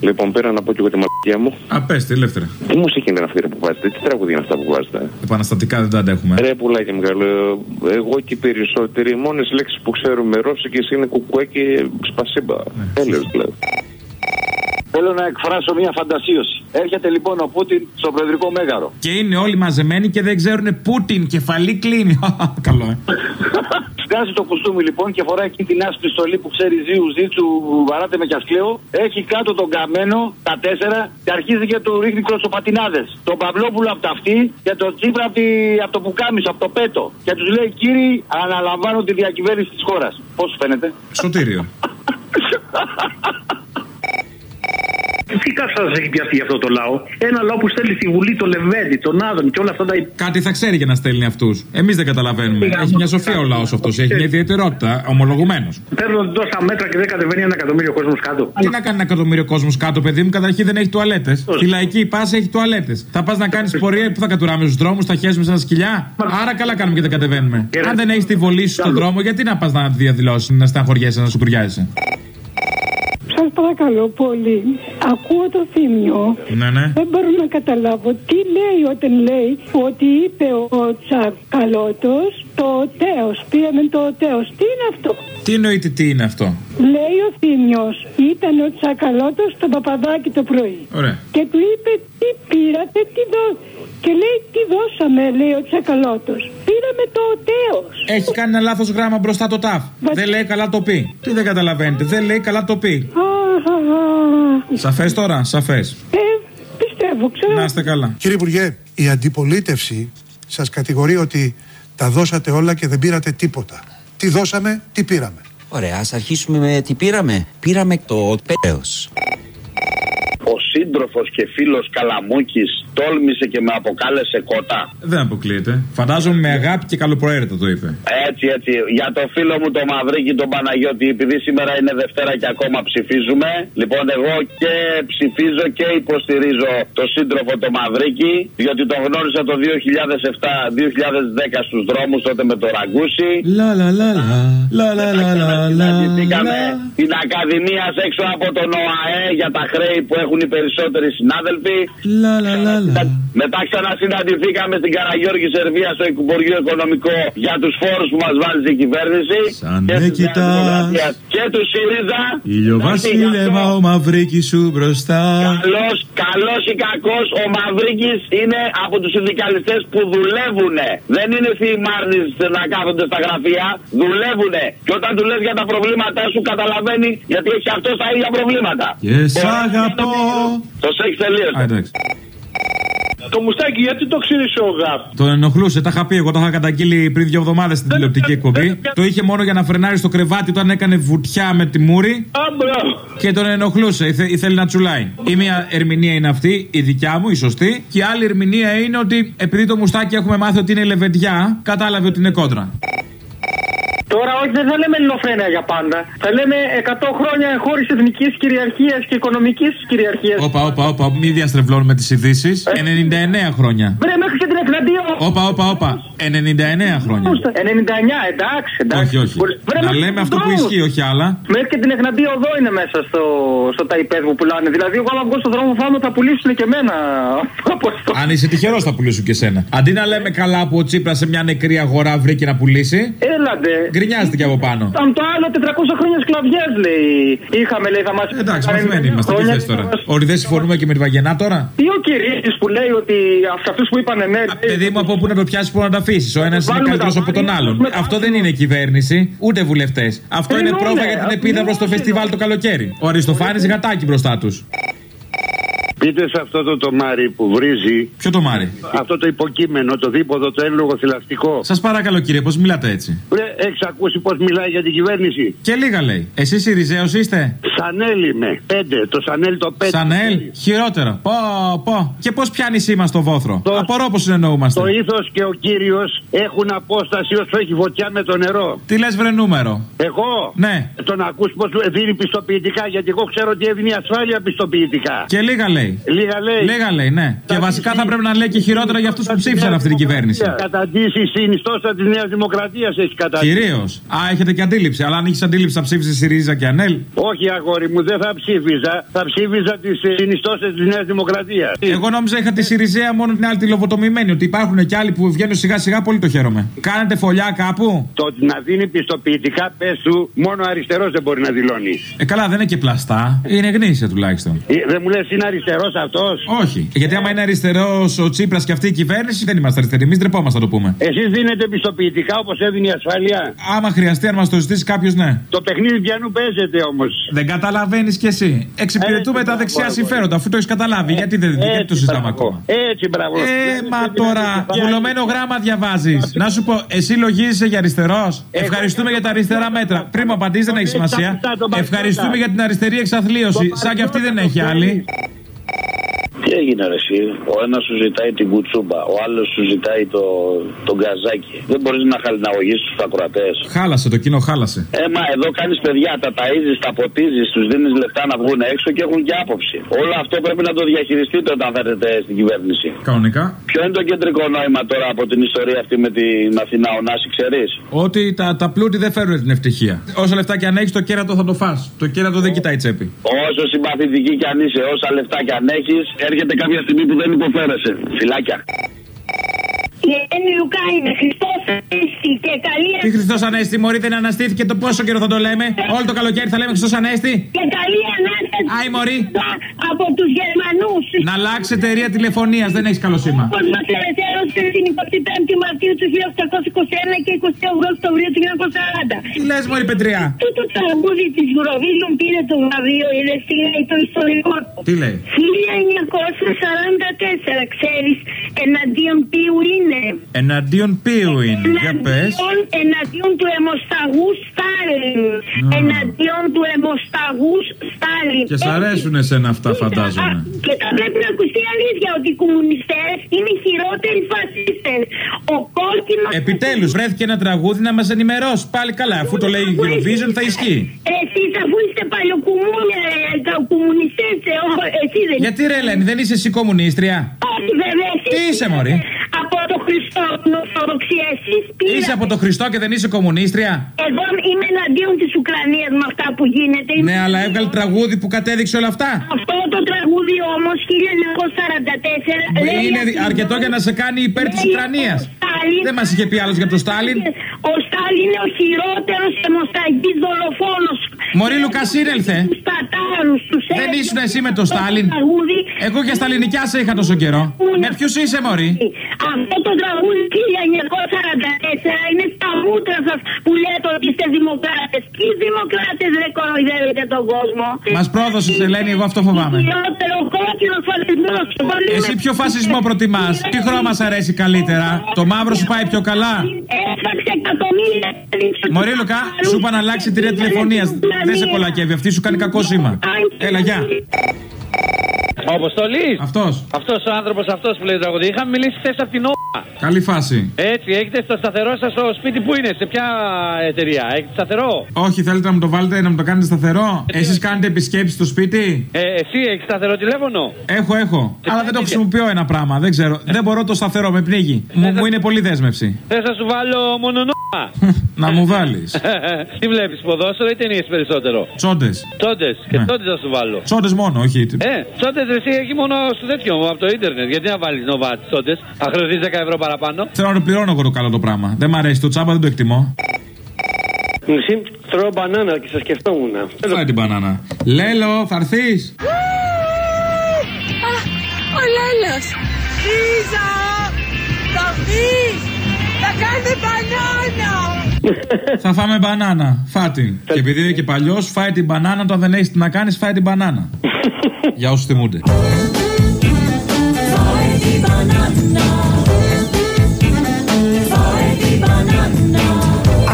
Λοιπόν, πέρα να πω και εγώ τη μαλακία μου. Α, πες τη, ελεύθερα. Τι μουσική είναι αυτή ρε, που βάζετε, τι τραγούδια είναι αυτά που βάζετε; Επαναστατικά δεν τα αντέχουμε. Ρε πουλάκι μεγάλο, εγώ και οι περισσότεροι, οι μόνες λέξεις που ξέρουμε ρώσικε είναι κουκουέ και σπασίμπα. Τέλο δηλαδή. Θέλω να εκφράσω μια φαντασίωση. Έρχεται λοιπόν ο Πούτιν στο προεδρικό μέγαρο. Και είναι όλοι μαζεμένοι και δεν ξέρουν Πούτιν, κεφαλή κλείνει. Καλό, ε. Βγάζει το κουστούμι λοιπόν και φοράει εκεί την άσπρη στολή που ξέρει ζύου, ζήτσου, βαράτε με κιασκλέο. Έχει κάτω τον καμένο, τα τέσσερα, και αρχίζει και του ρίχνει κροσοπατινάδε. Τον Παυλόπουλο από τα αυτή και τον Τσίπρα από, τη, από το πουκάμισο, από το πέτο. Και τους λέει, κύριοι, αναλαμβάνω τη διακυβέρνηση της χώρας. Πώς σου φαίνεται; Σωτήριο. Τι κατάσταση έχει πιαστεί αυτό το λαό. Ένα λαό που στέλνει στη Βουλή το Λεβέντι, τον Άδων και όλα αυτά τα. Κάτι θα ξέρει για να στέλνει αυτούς. Εμείς δεν καταλαβαίνουμε. Έχει μια σοφία ο λαός αυτός. Έχει μια ιδιαιτερότητα. Ομολογουμένως. Παίρνουν τόσα μέτρα και δεν κατεβαίνει ένα εκατομμύριο κόσμος κάτω. Τι να κάνει ένα εκατομμύριο κόσμος κάτω, παιδί μου, καταρχήν δεν έχει τουαλέτες. Στη λαϊκή πάση έχει τουαλέτες. Θα πας να κάνεις πορεία που θα κατουράμε στους δρόμους, θα χέσουμε σαν σκυλιά; Άρα καλά κάνουμε και δεν κατεβαίνουμε. Αν δεν έχεις τη βολή σου στον δρόμο, γιατί να πας να διαδηλώσεις, να στεναχωριέσαι, να σου τουριάζεσαι; Σας παρακαλώ πολύ. Ακούω το θύμιο. Ναι, ναι. Δεν μπορώ να καταλάβω τι λέει όταν λέει ότι είπε ο Τσακαλώτος το τέος. Πήγαμε το τέος. Τι είναι αυτό; Τι εννοείται τι είναι αυτό; Λέει ο Θήμιος, ήταν ο Τσακαλώτος στο παπαδάκι το πρωί. Ωραία. Και του είπε τι πήρατε, τι δω. Και λέει τι δώσαμε, λέει ο Τσακαλώτος. Πήραμε το τέος. Έχει κάνει ένα λάθος γράμμα μπροστά το ταφ. Δεν λέει καλά το πει. Τι δεν καταλαβαίνετε. Δεν λέει καλά το πει. Σαφές τώρα, σαφές. Ε, πιστεύω, ξέρω. Να είστε καλά. Κύριε Υπουργέ, η αντιπολίτευση σας κατηγορεί ότι τα δώσατε όλα και δεν πήρατε τίποτα. Τι δώσαμε, τι πήραμε; Ωραία, ας αρχίσουμε με τι πήραμε. Πήραμε το πέος. Ο σύντροφος και φίλος Καλαμούκης τόλμησε και με αποκάλεσε κότα. Δεν αποκλείεται. Φαντάζομαι με αγάπη και καλοπροαίρετα το είπε. Έτσι, έτσι. Για το φίλο μου το Μαυρίκη, τον Παναγιώτη, επειδή σήμερα είναι Δευτέρα και ακόμα ψηφίζουμε. Λοιπόν, εγώ και ψηφίζω και υποστηρίζω το σύντροφο το Μαυρίκη, διότι τον γνώρισα το 2007-2010 στους δρόμους τότε με το Ραγκούσι. Λα λα λα λα. Λα λα λα λα λα. Συναντηθήκαμε την Ακαδημία έξω από τον ΟΑΕ για τα χρέη που έχουν οι περισσότεροι συνάδελφοι. Λα λα λα λα. Μετά ξανασυναντηθήκαμε στην Καραγιώργη Σερβία στο Υπουργείο Οικονομικό για τους φόρους που μας βάζει η κυβέρνηση. Σαν και με της κοιτάς. Νέας Δημοκρατίας Και τους ΣΥΡΙΖΑ. Ήλιο βασίλεμα ο μαυρίκης σου μπροστά. Καλός καλός ή κακός, ο Μαυρίκης είναι από τους συνδικαλιστές που δουλεύουν. Δεν είναι θυμάρνη να κάθονται στα γραφεία. Δουλεύουν. Και όταν του λες για τα προβλήματά σου, καταλαβαίνει γιατί έχει αυτό τα ίδια προβλήματα. Και σ' αγαπώ. Το έχει τελείω. Α, εντάξει. Το μουστάκι, γιατί το ξύρισε ο ΓΑΠ. Τον ενοχλούσε, τα είχα πει. Εγώ το είχα καταγγείλει πριν δύο εβδομάδες στην τηλεοπτική εκπομπή. Το είχε μόνο για να φρενάρει στο κρεβάτι όταν έκανε βουτιά με τη μούρη. Α, μπράβο. Και τον ενοχλούσε, ήθε, ήθελε να τσουλάει. Η μία ερμηνεία είναι αυτή, η δικιά μου, η σωστή. Και η άλλη ερμηνεία είναι ότι επειδή το μουστάκι έχουμε μάθει ότι είναι λεβεντιά, κατάλαβε ότι είναι κόντρα. Τώρα όχι, δεν θα λέμε ελληνοφρένεια για πάντα. Θα λέμε 100 χρόνια χώρη εθνικής κυριαρχίας και οικονομικής κυριαρχίας. Όπα, όπα, όπα, μην διαστρεβλώνουμε τις ειδήσεις. 99 χρόνια. Βρε, μέχρι και την εκναντία. Όπα, όπα, όπα. 99 χρόνια. 99, εντάξει, εντάξει. Όχι, όχι. Βρε, Να μέχρι λέμε τους αυτό που δρόμους. ισχύει, όχι άλλα. Μέχρι και την εκναντία οδό είναι μέσα στο, στο ταϊπέδ που πουλάνε. Δηλαδή, εγώ άμα βγω στον δρόμο φάμε θα πουλήσουν και εμένα. Από αυτό. Αν είσαι τυχερός, θα πουλήσουν και σένα. Αντί να λέμε καλά που ο Τσίπρας σε μια νεκρή αγορά βρήκε να πουλήσει, Έλατε. Γκρινιάζεται και από πάνω. Αν το άλλο 400 χρόνια σκλαβιές λέει. Είχαμε λέει θα μα. Εντάξει, μαθημένοι είμαστε. Τι θες τώρα; Ότι δεν συμφωνούμε και με τη Βαγενά τώρα; Τι ο κυρίτη που λέει ότι αυτούς που είπαν ναι. λέει, Παιδί μου, από πού να το πιάσεις, πού να το αφήσεις; Ο ένας είναι Βάλουμε καλύτερος τα από τον βάρη, άλλον. με- Αυτό δεν είναι κυβέρνηση, ούτε βουλευτές. Αυτό είναι Εννοούμε, πρόβα για την επίδαυρο στο εννοούμε. φεστιβάλ το καλοκαίρι. Ο Αριστοφάνης γατάκι μπροστά τους. Πείτε σε αυτό το τομάρι που βρίζει, Ποιο το μάρι. αυτό το υποκείμενο, το δίποδο, το εύλογο θηλαστικό. Σας παρακαλώ κύριε, πώς μιλάτε έτσι; Έχεις ακούσει πώς μιλάει για την κυβέρνηση; Και λίγα λέει. Εσείς Ιριζέο είστε; Σανέλ είμαι. Πέντε. Το Σανέλ το πέντε. Σανέλ, χειρότερο. Πω, πω. Και πώς πιάνει σήμα στο βόθρο; Το- Απορώ πώς συνεννοούμαστε. Το ήθος και ο κύριος έχουν απόσταση όσο έχει φωτιά με το νερό. Τι λες, βρε νούμερο; Εγώ; Ναι. τον ακούς πως δίνει πιστοποιητικά γιατί εγώ ξέρω ότι έδινε ασφάλεια πιστοποιητικά. Και λίγα λέει. Λέει. Λίγα λέει. Λίγα λέει, ναι. Και βασικά θα πρέπει να λέει και χειρότερα για αυτούς που ψήφισαν αυτή την κυβέρνηση. Καταντήσεις συνιστόσα της Νέας Δημοκρατίας έχει καταντήσει. Κυρίως. Α, έχετε και αντίληψη. Αλλά αν έχεις αντίληψη, θα ψήφισε ΣΥΡΙΖΑ και ΑΝΕΛ. Όχι, αγόρι μου, δεν θα ψήφιζα. Θα ψήφιζα τις συνιστώσεις της Νέας Δημοκρατίας. Εγώ νόμιζα είχα τη ΣΥΡΙΖΑ μόνο την άλλη τη λοβοτομημένη. Ότι υπάρχουν και άλλοι που βγαίνουν σιγά σιγά, πολύ το χαίρομαι. Κάνετε φωλιά κάπου. Το ότι να δίνει πιστοποιητικά, πες του, μόνο αριστερός δεν μπορεί να δηλώνεις. Ε, καλά, δεν είναι και πλαστά. Είναι γνήσια τουλάχιστον. Ε, Δεν μου λες, είναι αριστερός αυτός; Όχι. Γιατί άμα είναι αριστερός ο Τσίπρας και αυτή η κυβέρνηση, δεν είμαστε αριστεροί. Εμείς ντρεπόμαστε να το πούμε. Εσείς δίνετε πιστοποιητικά όπως έδινε η ασφαλεία. Άμα χρειαστεί, αν μας το ζητήσει κάποιος, ναι. Το παιχνίδι πιανού παίζεται όμως. Δεν καταλαβαίνεις κι εσύ. Εξυπηρετούμε Έτσι, τα δεξιά μπράβο, συμφέροντα, αφού το έχεις καταλάβει. Γιατί δεν γιατί το συζητάμε ακόμα; Έτσι, μπράβο. Ε, μα τώρα, βουλωμένο γράμμα διαβάζεις. Να σου πω, εσύ λογίζεσαι για αριστερός; Ευχαριστούμε για τα αριστερά μέτρα. Πριν μου απαντήσεις, δεν έχει σημασία. Ευχαριστούμε για την αριστερή εξαθλίωση. Σαν και αυτή δεν έχει άλλη. Τι έγινε ρε εσύ, ο ένας σου ζητάει την κουτσούμπα, ο άλλος σου ζητάει το, τον γκαζάκι. Δεν μπορείς να χαλιναγωγήσει τους ακροατές. Χάλασε, το κοινό χάλασε. Ε, μα εδώ κάνεις παιδιά, τα ταΐζεις, τα ποτίζεις, τους δίνεις λεφτά να βγουν έξω και έχουν και άποψη. Όλο αυτό πρέπει να το διαχειριστείτε όταν φέρετε στην κυβέρνηση. Κανονικά. Ποιο είναι το κεντρικό νόημα τώρα από την ιστορία αυτή με την Αθηνά, ο Νάση, ξέρεις; Ότι τα, τα πλούτη δεν φέρουν την ευτυχία. Όσα λεφτά και αν έχεις, το κέρατο θα το φας. Το κέρατο δεν κοιτάει τσέπη. Όσο συμπαθητική κι αν είσαι, όσα λεφτά κι αν έχεις, έρχεται κάποια στιγμή που δεν υποφέρεσαι. Φυλάκια. Η Ελένη Λουκά είναι Χριστός Ανέστη και καλή Τι Χριστός Ανέστη, Μωρή δεν αναστήθηκε το πόσο καιρό θα το λέμε; Όλο το καλοκαίρι θα λέμε Χριστός Ανέστη; και καλή ανάσταση Άι, Μωρή. από τους Γερμανούς. Να αλλάξει εταιρεία τηλεφωνίας, δεν έχεις καλό σήμα. Όπως μας ελευθέρωσε την 25η Μαρτίου του 1821 και 28 Οκτωβρίου του 1940. Τι λες, Μωρή Πετριά; Αυτό το τραγούδι της Eurovision πήρε το βραβείο, είδε τι λέει το ιστορικό του. Τι λέει; 1944, ξέρεις εναντίον ποιου είναι; Εναντίον ποιου είναι, για πες. Εναντίον, εναντίον του αιμοσταγού Στάλιν. Εναντίον του αιμοσταγού Στάλιν. Και σ' αρέσουν εσένα αυτά, φαντάζομαι. Α, Και θα πρέπει να ακουστεί η αλήθεια ότι οι κομμουνιστές είναι οι χειρότεροι φασίστες. Ο κόκκινος. Επιτέλους, βρέθηκε ένα τραγούδι να μας ενημερώσει. Πάλι καλά, αφού το λέει η Eurovision θα ισχύει. Εσείς αφού είστε παλιοκουμούνια, ε, κομμουνιστές, εσύ δεν Γιατί ρε Ελένη, δεν είσαι εσύ κομμουνίστρια. Όχι, βέβαια. εσείς Τι είσαι, είστε μωρή; Από το Χριστό, την Ορθοδοξία, εσεί πήρατε. Είσαι από το Χριστό και δεν είσαι κομμουνίστρια; Εγώ είμαι εναντίον της Ουκρανίας με αυτά που γίνεται. Ναι, αλλά έβγαλε τραγούδι που κατέδειξε όλα αυτά. Αυτό το τραγούδι όμως 1944 λέει Είναι ακριβώς- αρκετό για να σε κάνει υπέρ της λέει Ουκρανίας. ο Στάλιν- Δεν μας είχε πει άλλος για τον Στάλιν. Ο Στάλιν είναι ο χειρότερος αιμοσταγή δολοφόνος. Μωρή Λουκάς, σύνελθε. Τους Τατάρου, τους Δεν ήσουν εσύ με τον Στάλιν. Εγώ για σταλινικιά σε είχα τόσο καιρό. Με ποιους είσαι, Μωρή; Αυτό το τραγούδι 1944 είναι στα μούτρα σας που λέτε ότι είστε δημοκράτες. Ποιοι δημοκράτες δεν κοροϊδεύετε τον κόσμο; Μας πρόδωσες, Ελένη, εγώ αυτό φοβάμαι. Χειρότερο κόκκινο φασισμός. Εσύ ποιο φασισμό προτιμάς, τι χρώμα σ' αρέσει καλύτερα, το μαύρο σου πάει πιο καλά; Έφταξε εκατομμύρια. Μωρή Λουκά, σου είπα να αλλάξει εταιρεία τηλεφωνία. Δεν σε κολακεύει, αυτή σου κάνει κακό σήμα. Έλα, γεια. Ο Αποστολής! Αυτός. Αυτός ο άνθρωπος αυτός που λέει το τραγούδι. Είχαμε μιλήσει χθες από την ΟΠΑ. Καλή φάση. Έτσι, έχετε στο σταθερό σας στο σπίτι που είναι, σε ποια εταιρεία, έχετε σταθερό; Όχι, θέλετε να μου το βάλετε, να μου το κάνετε σταθερό; Εσείς κάνετε επισκέψεις στο σπίτι; Ε, εσύ έχεις σταθερό τηλέφωνο; Έχω, έχω. Αλλά δεν το χρησιμοποιώ ένα πράγμα. Δεν ξέρω. Δεν μπορώ το σταθερό, με πνίγει. Μου, μου είναι πολύ δέσμευση. Θες να σου βάλω μόνο Να μου βάλεις. Τι βλέπεις, ποδόσφαιρο ή ταινίες περισσότερο; Τσόντες. Τσόντες. Και Ναι. τότε θα σου βάλω. Τσόντες μόνο, όχι. Ε, τσόντες εσύ έχει μόνο στο τέτοιο από το ίντερνετ. Γιατί να βάλεις νοβά τι τσόντες; Θα χρεωθείς 10 ευρώ παραπάνω. Θέλω να το πληρώνω εγώ το καλό το πράγμα. Δεν μ' αρέσει το τσάμπα, δεν το εκτιμώ. Μισή τρώω μπανάνα και σας σκεφτόμουν. Φάει την μπανάνα. Λέλο, θα έρθεις; Ο Λέλος! Λίζα! Θα βγεις! Θα κάνετε μπανάνα! Θα φάμε μπανάνα. Φάτη. Και επειδή είναι και παλιός, φάει την μπανάνα. Όταν δεν έχεις τι να κάνεις, φάει την μπανάνα. Για όσους θυμούνται.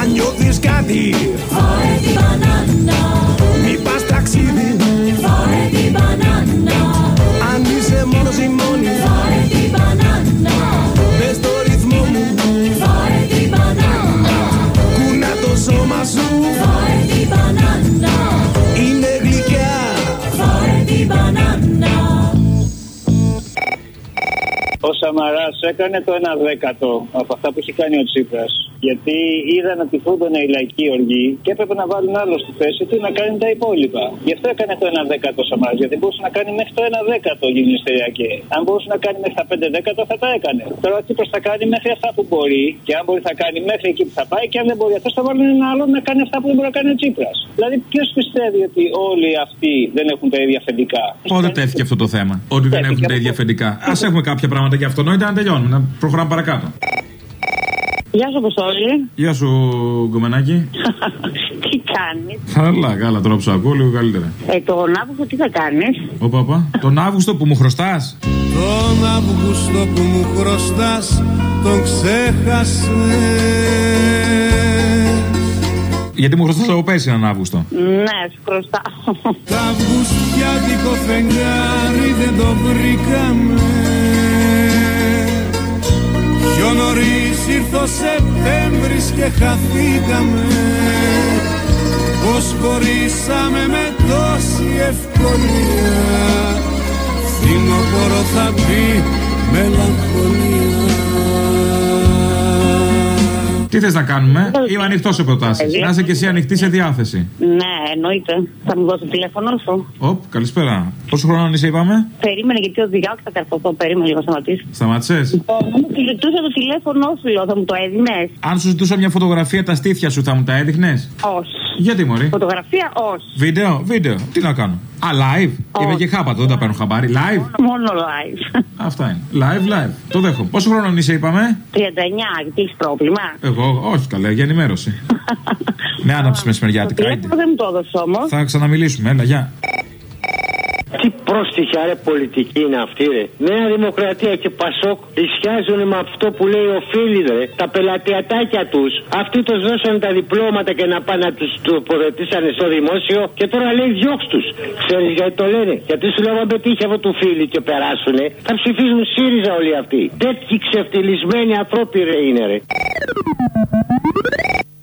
Αν νιώθεις κάτι Μη Σαμαράς έκανε το 1 δέκατο από αυτά που έχει κάνει ο Τσίπρας. Γιατί είδαν ότι φούντωνε η λαϊκή οργή και έπρεπε να βάλουν άλλο στη θέση του να κάνει τα υπόλοιπα. Γι' αυτό έκανε το 1 δέκατο ο Σαμαρά. Γιατί μπορούσε να κάνει μέχρι το 1 δέκατο γυμνιστεριακέ. Αν μπορούσε να κάνει μέχρι τα 5 δέκατο θα τα έκανε. Τώρα ο Τσίπρας θα κάνει μέχρι αυτά που μπορεί και αν μπορεί θα κάνει μέχρι εκεί που θα πάει και αν δεν μπορεί αυτός θα βάλουν ένα άλλο να κάνει αυτά που δεν μπορεί να κάνει ο Τσίπρας. Δηλαδή ποιος πιστεύει ότι όλοι αυτοί δεν έχουν τα ίδια αφεντικά; Πότε τέθηκε αυτό το θέμα. Ότι δεν έχουν τα ίδια αφεντικά. Α έχουμε κάποια πράγματα για αυτονόητα να τελειώνουμε. Να προχωράμε παρακάτω. Γεια σου, Αποστόλη. Γεια σου, γκομενάκι. Τι κάνεις; Καλά, καλά, τώρα που σου ακούω λίγο καλύτερα. Ε, τον Αύγουστο τι θα κάνεις; Ω παπά, τον Αύγουστο που μου χρωστάς. Τον Αύγουστο που μου χρωστάς τον ξέχασες Γιατί μου χρωστάς λόγω πέσει έναν Αύγουστο. Ναι, σου χρωστάω. Τ' Αυγουστιάτικο φεγγάρι δεν το βρήκαμε Πιο νωρίς ήρθε ο Σεπτέμβρης και χαθήκαμε. Πως χωρίσαμε με τόση ευκολία. Φθινόπορο θα πει μελαγχολία Τι θες να κάνουμε, Είμαι ανοιχτός σε προτάσεις. Να είσαι και εσύ ανοιχτή σε διάθεση. Ναι, εννοείται. Θα μου δώσεις το τηλέφωνο σου. Οπ, καλησπέρα. Πόσο χρόνο είσαι, είπαμε; Περίμενε γιατί οδηγάω και θα καρφωθώ. Περίμενε λίγο, σταματήσω. Σταμάτησες; Λοιπόν, να μου ζητούσα το τηλέφωνο σου, λέω, θα μου το έδινες. Αν σου ζητούσα μια φωτογραφία τα στήθια σου, θα μου τα έδειχνες; Όχι. Γιατί, Μωρή; Φωτογραφία, όχι. Βίντεο, βίντεο. Τι να κάνω. Α, live. Είμαι και χάπατο, δεν τα παίρνω χαμπάρι. Live. Μόνο live. Αυτά είναι. Live, live. Το δέχομαι. Πόσο χρόνο είσαι, είπαμε; 39, γιατί έχεις πρόβλημα. Εγώ, όχι καλέ, για ενημέρωση. Με άναψη μεσημεριάτικα. Το Άντε. τηλέφωνο δεν μου το έδωσε όμως. Θα ξαναμιλήσουμε, έλα, γεια. Τι πρόστιχα ρε πολιτική είναι αυτή ρε. Νέα Δημοκρατία και Πασόκ ισιάζουν με αυτό που λέει ο Φίλιπ ρε. Τα πελατιατάκια τους. Αυτοί τους δώσαν τα διπλώματα και να πάνε να τους τοποθετήσανε στο δημόσιο και τώρα λέει διώξ τους. Ξέρεις γιατί το λένε; Γιατί σου λέω αν πετύχει αυτό του Φίλιπ και περάσουνε θα ψηφίζουν ΣΥΡΙΖΑ όλοι αυτοί. Τέτοιοι ξεφτυλισμένοι ανθρώποι ρε είναι ρε.